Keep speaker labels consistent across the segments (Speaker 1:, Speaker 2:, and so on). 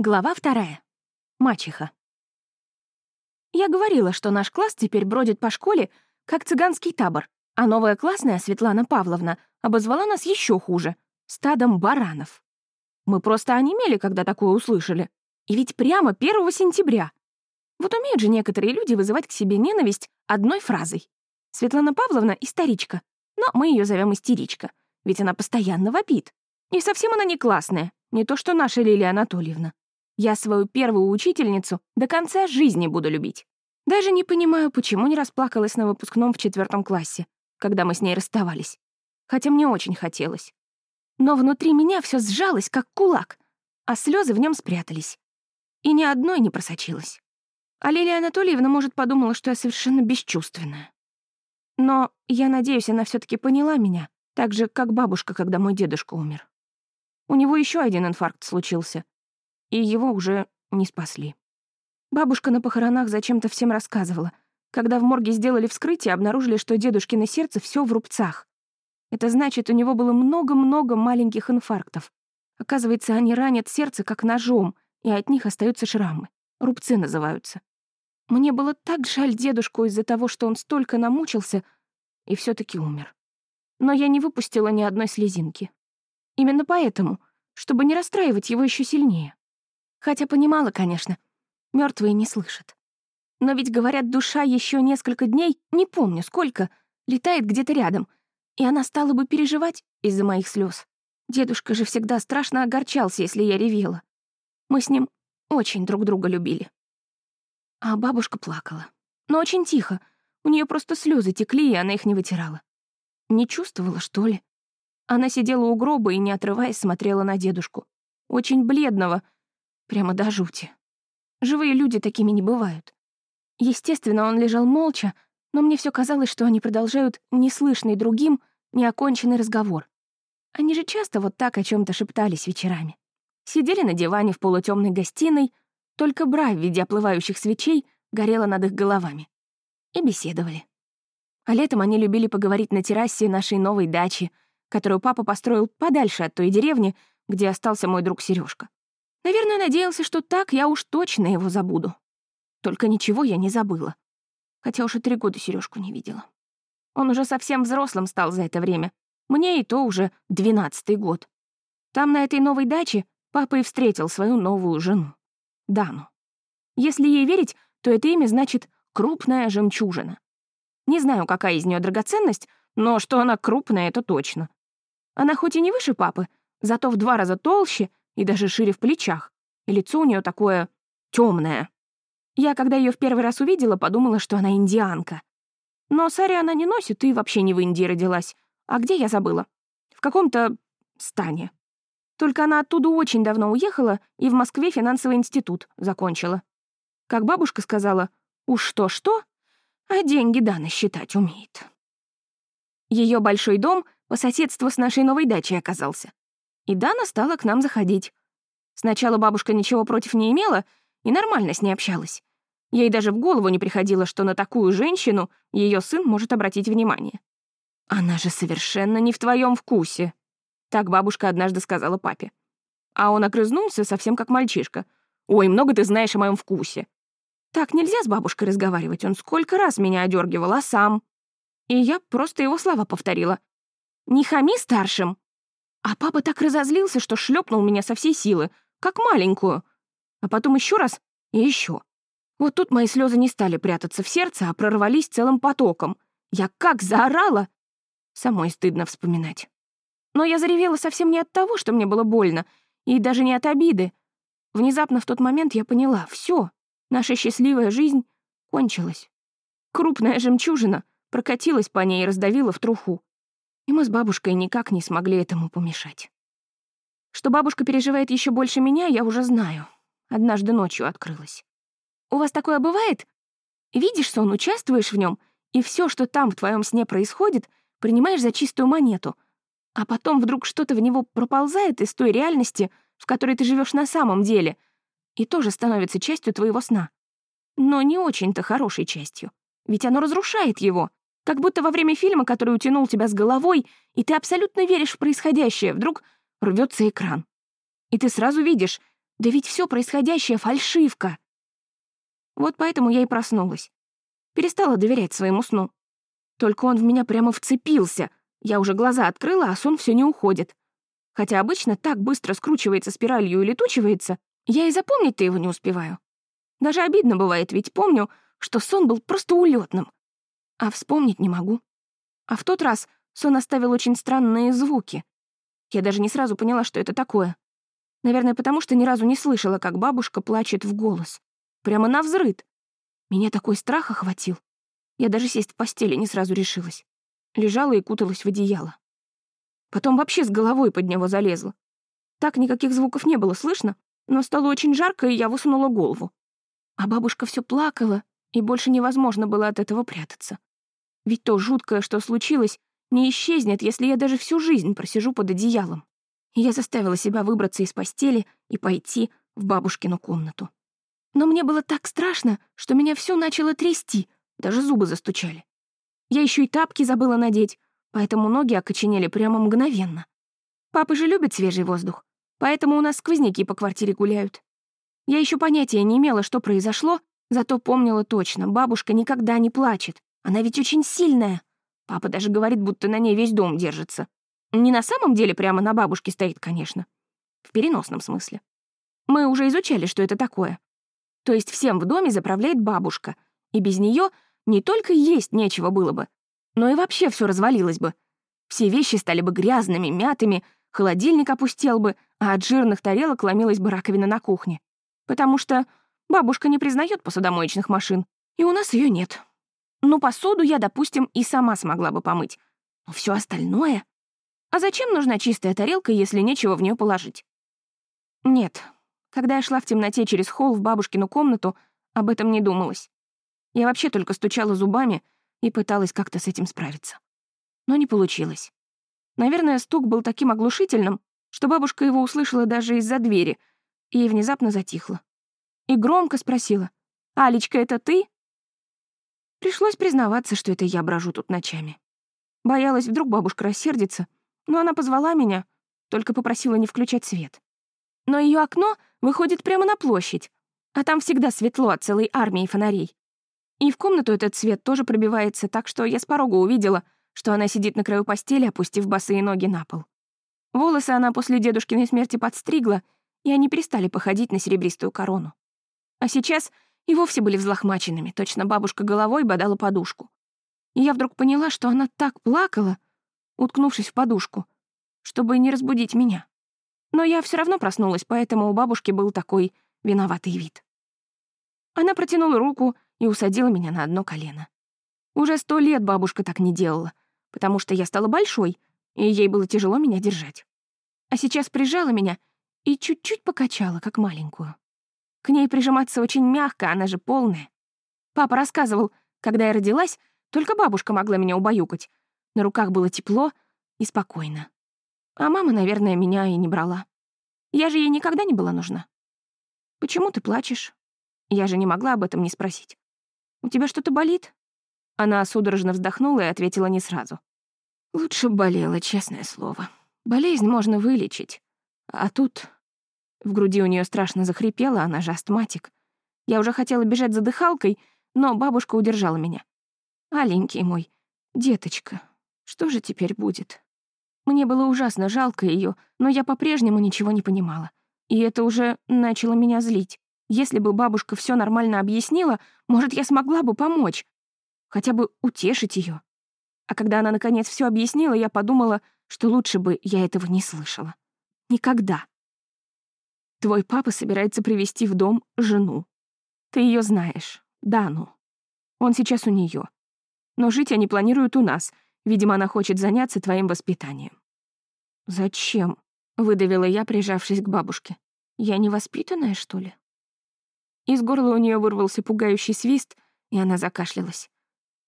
Speaker 1: Глава вторая. Мачеха. Я говорила, что наш класс теперь бродит по школе, как цыганский табор, а новая классная, Светлана Павловна, обозвала нас еще хуже — стадом баранов. Мы просто онемели, когда такое услышали. И ведь прямо 1 сентября. Вот умеют же некоторые люди вызывать к себе ненависть одной фразой. Светлана Павловна — историчка, но мы ее зовем истеричка, ведь она постоянно вопит. И совсем она не классная, не то что наша Лилия Анатольевна. Я свою первую учительницу до конца жизни буду любить. Даже не понимаю, почему не расплакалась на выпускном в четвертом классе, когда мы с ней расставались. Хотя мне очень хотелось. Но внутри меня все сжалось, как кулак, а слезы в нем спрятались. И ни одной не просочилось. А Лилия Анатольевна, может, подумала, что я совершенно бесчувственная. Но я надеюсь, она все таки поняла меня, так же, как бабушка, когда мой дедушка умер. У него еще один инфаркт случился, и его уже не спасли. Бабушка на похоронах зачем-то всем рассказывала. Когда в морге сделали вскрытие, обнаружили, что дедушкино сердце все в рубцах. Это значит, у него было много-много маленьких инфарктов. Оказывается, они ранят сердце как ножом, и от них остаются шрамы. Рубцы называются. Мне было так жаль дедушку из-за того, что он столько намучился и все таки умер. Но я не выпустила ни одной слезинки. Именно поэтому, чтобы не расстраивать его еще сильнее. Хотя понимала, конечно, мертвые не слышат. Но ведь, говорят, душа еще несколько дней, не помню сколько, летает где-то рядом, и она стала бы переживать из-за моих слез. Дедушка же всегда страшно огорчался, если я ревела. Мы с ним очень друг друга любили. А бабушка плакала. Но очень тихо. У нее просто слезы текли, и она их не вытирала. Не чувствовала, что ли? Она сидела у гроба и, не отрываясь, смотрела на дедушку. Очень бледного, прямо до жути. Живые люди такими не бывают. Естественно, он лежал молча, но мне все казалось, что они продолжают неслышный другим неоконченный разговор. Они же часто вот так о чем то шептались вечерами. Сидели на диване в полутемной гостиной, только бра в виде оплывающих свечей горела над их головами. И беседовали. А летом они любили поговорить на террасе нашей новой дачи, которую папа построил подальше от той деревни, где остался мой друг Сережка. Наверное, надеялся, что так я уж точно его забуду. Только ничего я не забыла. Хотя уже три года Сережку не видела. Он уже совсем взрослым стал за это время. Мне и то уже двенадцатый год. Там, на этой новой даче, папа и встретил свою новую жену. Дану. Если ей верить, то это имя значит «крупная жемчужина». Не знаю, какая из нее драгоценность, но что она крупная, это точно. Она хоть и не выше папы, зато в два раза толще и даже шире в плечах, и лицо у нее такое темное. Я, когда ее в первый раз увидела, подумала, что она индианка. Но сари она не носит и вообще не в Индии родилась. А где я забыла? В каком-то стане. Только она оттуда очень давно уехала и в Москве финансовый институт закончила. Как бабушка сказала, уж что-что, а деньги Дана считать умеет. Ее большой дом по соседству с нашей новой дачей оказался. И Дана стала к нам заходить. Сначала бабушка ничего против не имела и нормально с ней общалась. Ей даже в голову не приходило, что на такую женщину ее сын может обратить внимание. «Она же совершенно не в твоем вкусе», так бабушка однажды сказала папе. А он огрызнулся совсем как мальчишка. «Ой, много ты знаешь о моем вкусе». Так нельзя с бабушкой разговаривать, он сколько раз меня одергивал, а сам. И я просто его слова повторила. «Не хами старшим». А папа так разозлился, что шлепнул меня со всей силы, как маленькую. А потом еще раз и еще. Вот тут мои слезы не стали прятаться в сердце, а прорвались целым потоком. Я как заорала! Самой стыдно вспоминать. Но я заревела совсем не от того, что мне было больно, и даже не от обиды. Внезапно в тот момент я поняла — все, наша счастливая жизнь кончилась. Крупная жемчужина прокатилась по ней и раздавила в труху. И мы с бабушкой никак не смогли этому помешать. Что бабушка переживает еще больше меня, я уже знаю. Однажды ночью открылась. У вас такое бывает? Видишь сон, участвуешь в нем, и все, что там в твоем сне происходит, принимаешь за чистую монету — а потом вдруг что-то в него проползает из той реальности, в которой ты живешь на самом деле, и тоже становится частью твоего сна. Но не очень-то хорошей частью, ведь оно разрушает его, как будто во время фильма, который утянул тебя с головой, и ты абсолютно веришь в происходящее, вдруг рвется экран. И ты сразу видишь, Да ведь все происходящее — фальшивка. Вот поэтому я и проснулась. Перестала доверять своему сну. Только он в меня прямо вцепился. Я уже глаза открыла, а сон все не уходит. Хотя обычно так быстро скручивается спиралью и летучивается, я и запомнить-то его не успеваю. Даже обидно бывает, ведь помню, что сон был просто улетным. А вспомнить не могу. А в тот раз сон оставил очень странные звуки. Я даже не сразу поняла, что это такое. Наверное, потому что ни разу не слышала, как бабушка плачет в голос. Прямо на взрыд. Меня такой страх охватил. Я даже сесть в постели не сразу решилась. Лежала и куталась в одеяло. Потом вообще с головой под него залезла. Так никаких звуков не было слышно, но стало очень жарко, и я высунула голову. А бабушка все плакала, и больше невозможно было от этого прятаться. Ведь то жуткое, что случилось, не исчезнет, если я даже всю жизнь просижу под одеялом. Я заставила себя выбраться из постели и пойти в бабушкину комнату. Но мне было так страшно, что меня все начало трясти, даже зубы застучали. Я еще и тапки забыла надеть, поэтому ноги окоченели прямо мгновенно. Папа же любит свежий воздух, поэтому у нас сквозняки по квартире гуляют. Я еще понятия не имела, что произошло, зато помнила точно, бабушка никогда не плачет. Она ведь очень сильная. Папа даже говорит, будто на ней весь дом держится. Не на самом деле прямо на бабушке стоит, конечно. В переносном смысле. Мы уже изучали, что это такое. То есть всем в доме заправляет бабушка, и без нее не только есть нечего было бы, но и вообще все развалилось бы. Все вещи стали бы грязными, мятыми, холодильник опустел бы, а от жирных тарелок ломилась бы раковина на кухне. Потому что бабушка не признает посудомоечных машин, и у нас ее нет. Ну, посуду я, допустим, и сама смогла бы помыть. Но все остальное... А зачем нужна чистая тарелка, если нечего в нее положить? Нет, когда я шла в темноте через холл в бабушкину комнату, об этом не думалось. Я вообще только стучала зубами и пыталась как-то с этим справиться. Но не получилось. Наверное, стук был таким оглушительным, что бабушка его услышала даже из-за двери и внезапно затихла. И громко спросила, «Алечка, это ты?» Пришлось признаваться, что это я брожу тут ночами. Боялась, вдруг бабушка рассердится, но она позвала меня, только попросила не включать свет. Но ее окно выходит прямо на площадь, а там всегда светло от целой армии фонарей. И в комнату этот свет тоже пробивается, так что я с порога увидела, что она сидит на краю постели, опустив босые ноги на пол. Волосы она после дедушкиной смерти подстригла, и они перестали походить на серебристую корону. А сейчас и вовсе были взлохмаченными, точно бабушка головой бодала подушку. И я вдруг поняла, что она так плакала, уткнувшись в подушку, чтобы не разбудить меня. Но я все равно проснулась, поэтому у бабушки был такой виноватый вид. Она протянула руку и усадила меня на одно колено. Уже сто лет бабушка так не делала, потому что я стала большой, и ей было тяжело меня держать. А сейчас прижала меня и чуть-чуть покачала, как маленькую. К ней прижиматься очень мягко, она же полная. Папа рассказывал, когда я родилась, только бабушка могла меня убаюкать. На руках было тепло и спокойно. А мама, наверное, меня и не брала. Я же ей никогда не была нужна. «Почему ты плачешь?» Я же не могла об этом не спросить. «У тебя что-то болит?» Она судорожно вздохнула и ответила не сразу. «Лучше болела, честное слово. Болезнь можно вылечить. А тут в груди у нее страшно захрипело, она же астматик. Я уже хотела бежать за дыхалкой, но бабушка удержала меня. «Аленький мой, деточка, что же теперь будет?» Мне было ужасно жалко ее, но я по-прежнему ничего не понимала. И это уже начало меня злить. Если бы бабушка все нормально объяснила, может, я смогла бы помочь. Хотя бы утешить ее. А когда она, наконец, все объяснила, я подумала, что лучше бы я этого не слышала. Никогда. Твой папа собирается привести в дом жену. Ты ее знаешь, Дану. Он сейчас у нее. Но жить они планируют у нас. Видимо, она хочет заняться твоим воспитанием. Зачем? выдавила я, прижавшись к бабушке. Я невоспитанная, что ли? Из горла у нее вырвался пугающий свист, и она закашлялась.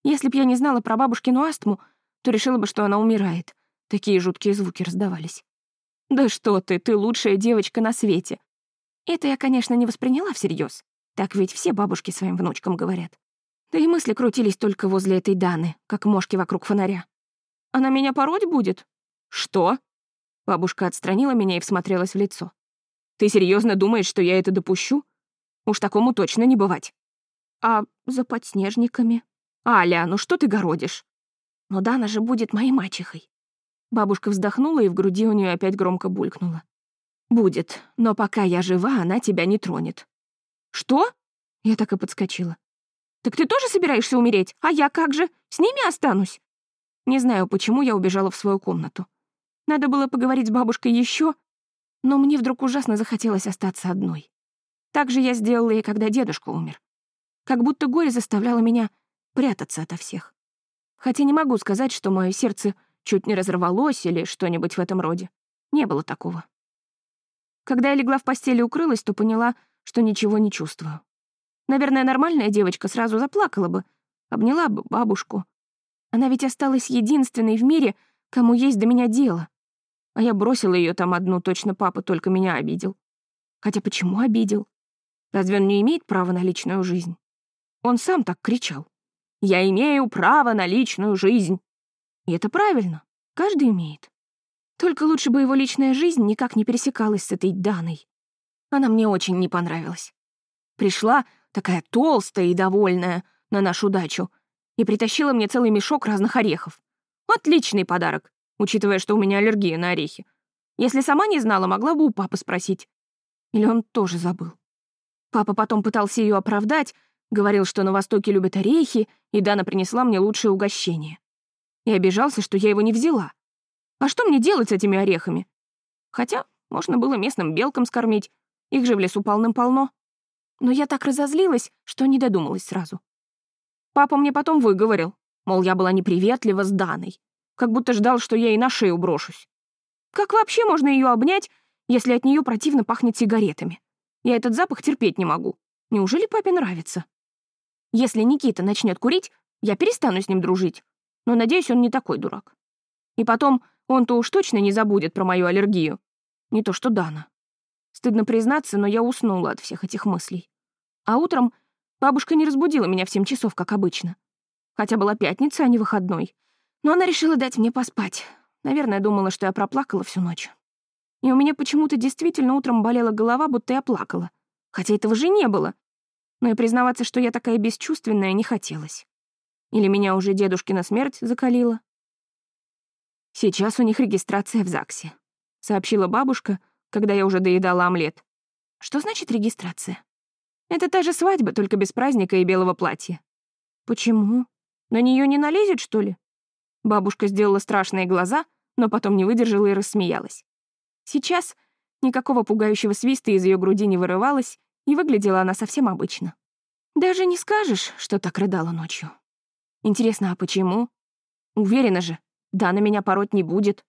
Speaker 1: Если б я не знала про бабушкину астму, то решила бы, что она умирает. Такие жуткие звуки раздавались. «Да что ты, ты лучшая девочка на свете!» Это я, конечно, не восприняла всерьез. Так ведь все бабушки своим внучкам говорят. Да и мысли крутились только возле этой Даны, как мошки вокруг фонаря. «Она меня пороть будет?» «Что?» Бабушка отстранила меня и всмотрелась в лицо. Ты серьезно думаешь, что я это допущу? Уж такому точно не бывать. А за подснежниками? Аля, ну что ты городишь? Но Дана же будет моей мачехой. Бабушка вздохнула, и в груди у нее опять громко булькнула. «Будет, но пока я жива, она тебя не тронет». «Что?» Я так и подскочила. «Так ты тоже собираешься умереть? А я как же? С ними останусь?» Не знаю, почему я убежала в свою комнату. Надо было поговорить с бабушкой еще, но мне вдруг ужасно захотелось остаться одной. Так же я сделала и когда дедушка умер. Как будто горе заставляло меня прятаться ото всех. Хотя не могу сказать, что мое сердце чуть не разорвалось или что-нибудь в этом роде. Не было такого. Когда я легла в постели и укрылась, то поняла, что ничего не чувствую. Наверное, нормальная девочка сразу заплакала бы, обняла бы бабушку. Она ведь осталась единственной в мире, кому есть до меня дело. А я бросила ее там одну, точно папа только меня обидел. Хотя почему обидел? Разве он не имеет права на личную жизнь? Он сам так кричал. «Я имею право на личную жизнь». И это правильно, каждый имеет. Только лучше бы его личная жизнь никак не пересекалась с этой Даной. Она мне очень не понравилась. Пришла такая толстая и довольная на нашу дачу и притащила мне целый мешок разных орехов. Отличный подарок, учитывая, что у меня аллергия на орехи. Если сама не знала, могла бы у папы спросить. Или он тоже забыл. Папа потом пытался ее оправдать, говорил, что на Востоке любят орехи, и Дана принесла мне лучшее угощение. И обижался, что я его не взяла. А что мне делать с этими орехами? Хотя можно было местным белкам скормить, их же в лесу полным-полно. Но я так разозлилась, что не додумалась сразу. Папа мне потом выговорил, мол, я была неприветлива с Даной, как будто ждал, что я ей на шею брошусь. Как вообще можно ее обнять, если от нее противно пахнет сигаретами? Я этот запах терпеть не могу. Неужели папе нравится? Если Никита начнет курить, я перестану с ним дружить. Но, надеюсь, он не такой дурак. И потом, он-то уж точно не забудет про мою аллергию. Не то что Дана. Стыдно признаться, но я уснула от всех этих мыслей. А утром бабушка не разбудила меня в семь часов, как обычно. Хотя была пятница, а не выходной. Но она решила дать мне поспать. Наверное, думала, что я проплакала всю ночь. И у меня почему-то действительно утром болела голова, будто я плакала. Хотя этого же не было. Но и признаваться, что я такая бесчувственная, не хотелось. Или меня уже дедушкина смерть закалила. Сейчас у них регистрация в ЗАГСе, сообщила бабушка, когда я уже доедала омлет. Что значит регистрация? Это та же свадьба, только без праздника и белого платья. Почему? На нее не налезет, что ли? Бабушка сделала страшные глаза, но потом не выдержала и рассмеялась. Сейчас никакого пугающего свиста из ее груди не вырывалось, и выглядела она совсем обычно. Даже не скажешь, что так рыдала ночью. Интересно, а почему? Уверена же, Дана меня пороть не будет.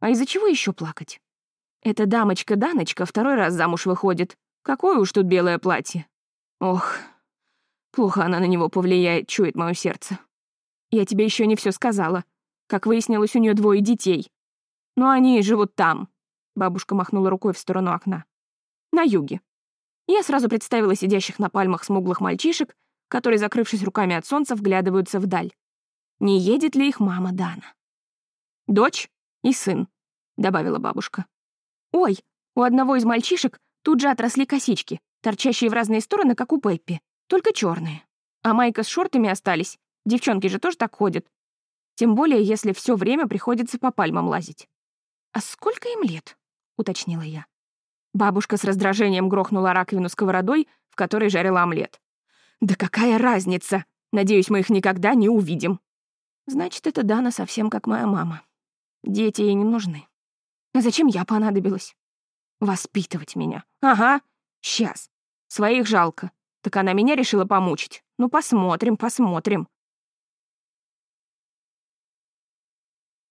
Speaker 1: А из-за чего еще плакать? Эта дамочка-даночка второй раз замуж выходит. Какое уж тут белое платье. Ох, плохо она на него повлияет, чует мое сердце. Я тебе еще не все сказала. Как выяснилось, у нее двое детей. Но они живут там. Бабушка махнула рукой в сторону окна. На юге. Я сразу представила сидящих на пальмах смуглых мальчишек, которые, закрывшись руками от солнца, вглядываются вдаль. Не едет ли их мама Дана? «Дочь и сын», — добавила бабушка. «Ой, у одного из мальчишек тут же отросли косички, торчащие в разные стороны, как у Пеппи, только черные. А майка с шортами остались. Девчонки же тоже так ходят. Тем более, если все время приходится по пальмам лазить. «А сколько им лет?» — уточнила я. Бабушка с раздражением грохнула раковину сковородой, в которой жарила омлет. «Да какая разница? Надеюсь, мы их никогда не увидим». Значит, это Дана совсем как моя мама. Дети ей не нужны. А зачем я понадобилась? Воспитывать меня. Ага, сейчас. Своих жалко. Так она меня решила помучить. Ну, посмотрим, посмотрим.